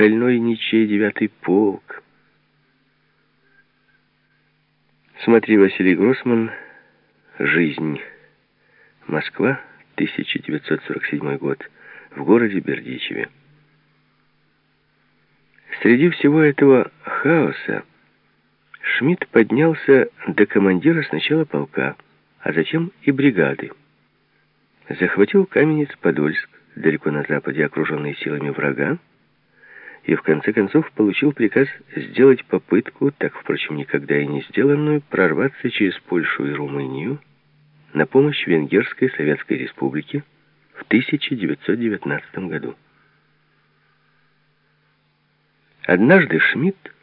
шальной ничей девятый полк. Смотри, Василий Гроссман, «Жизнь». Москва, 1947 год. В городе Бердичеве. Среди всего этого хаоса Шмидт поднялся до командира сначала полка, а затем и бригады. Захватил Каменец-Подольск, далеко на западе, окруженный силами врага, и в конце концов получил приказ сделать попытку, так, впрочем, никогда и не сделанную, прорваться через Польшу и Румынию на помощь Венгерской Советской Республике в 1919 году. Однажды Шмидт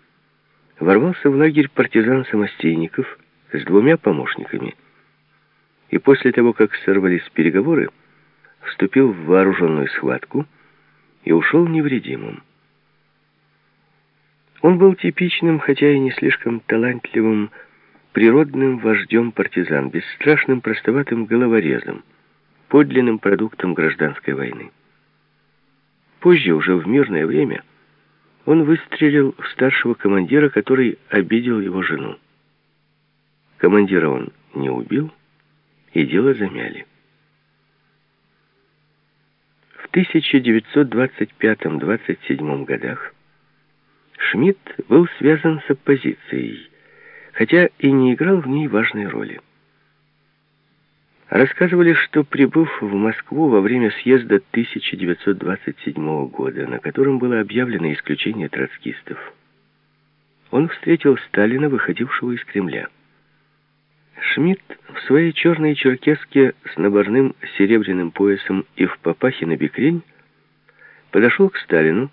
ворвался в лагерь партизан-самостейников с двумя помощниками и после того, как сорвались переговоры, вступил в вооруженную схватку и ушел невредимым. Он был типичным, хотя и не слишком талантливым, природным вождем партизан, бесстрашным простоватым головорезом, подлинным продуктом гражданской войны. Позже, уже в мирное время, он выстрелил в старшего командира, который обидел его жену. Командира он не убил, и дело замяли. В 1925-27 годах Шмидт был связан с оппозицией, хотя и не играл в ней важной роли. Рассказывали, что прибыв в Москву во время съезда 1927 года, на котором было объявлено исключение троцкистов, он встретил Сталина, выходившего из Кремля. Шмидт в своей черной черкеске с наборным серебряным поясом и в папахе на бекрень подошел к Сталину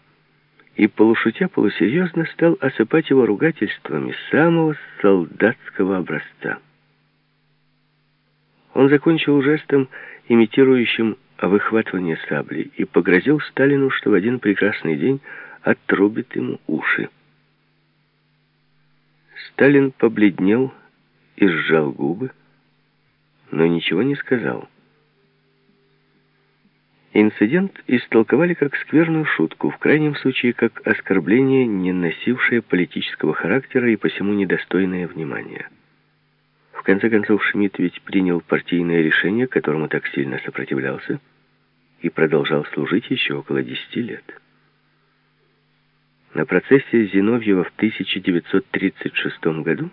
и, полушутя полусерьезно, стал осыпать его ругательствами самого солдатского образца. Он закончил жестом, имитирующим выхватывание сабли, и погрозил Сталину, что в один прекрасный день отрубит ему уши. Сталин побледнел и сжал губы, но ничего не сказал. Инцидент истолковали как скверную шутку, в крайнем случае как оскорбление, не носившее политического характера и посему недостойное внимания. В конце концов, Шмидт ведь принял партийное решение, которому так сильно сопротивлялся, и продолжал служить еще около десяти лет. На процессе Зиновьева в 1936 году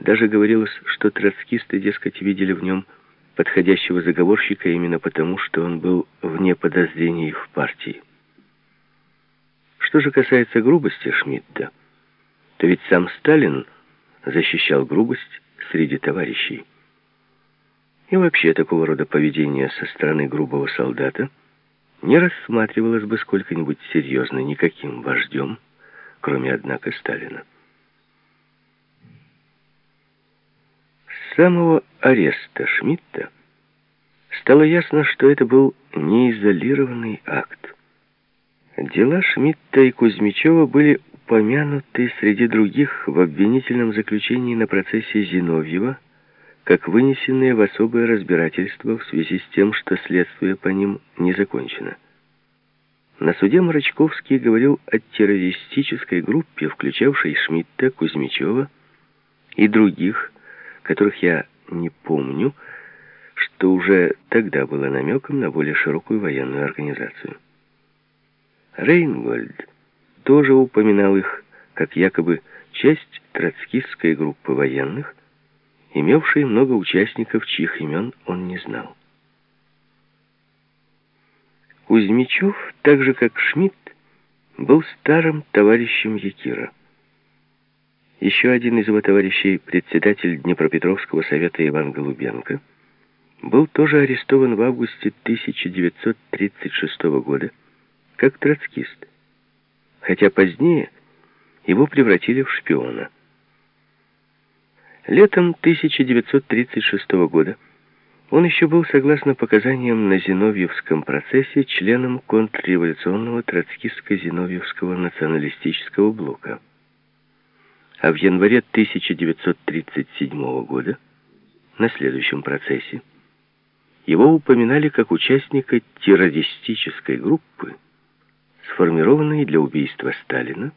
даже говорилось, что троцкисты, дескать, видели в нем подходящего заговорщика именно потому, что он был вне подозрений в партии. Что же касается грубости Шмидта, то ведь сам Сталин защищал грубость среди товарищей. И вообще такого рода поведение со стороны грубого солдата не рассматривалось бы сколько-нибудь серьезно никаким вождем, кроме, однако, Сталина. Самого ареста Шмидта стало ясно, что это был не изолированный акт. Дела Шмидта и Кузьмичева были упомянуты среди других в обвинительном заключении на процессе Зиновьева, как вынесенные в особое разбирательство в связи с тем, что следствие по ним не закончено. На суде Марачковский говорил о террористической группе, включавшей Шмидта, Кузьмичева и других, которых я не помню, что уже тогда было намеком на более широкую военную организацию. Рейнгольд тоже упоминал их как якобы часть троцкистской группы военных, имевшей много участников, чьих имен он не знал. Кузьмичев, так же как Шмидт, был старым товарищем Якира. Еще один из его товарищей, председатель Днепропетровского совета Иван Голубенко, был тоже арестован в августе 1936 года как троцкист, хотя позднее его превратили в шпиона. Летом 1936 года он еще был, согласно показаниям на Зиновьевском процессе, членом контрреволюционного троцкистско-зиновьевского националистического блока а в январе 1937 года, на следующем процессе, его упоминали как участника террористической группы, сформированные для убийства Сталина,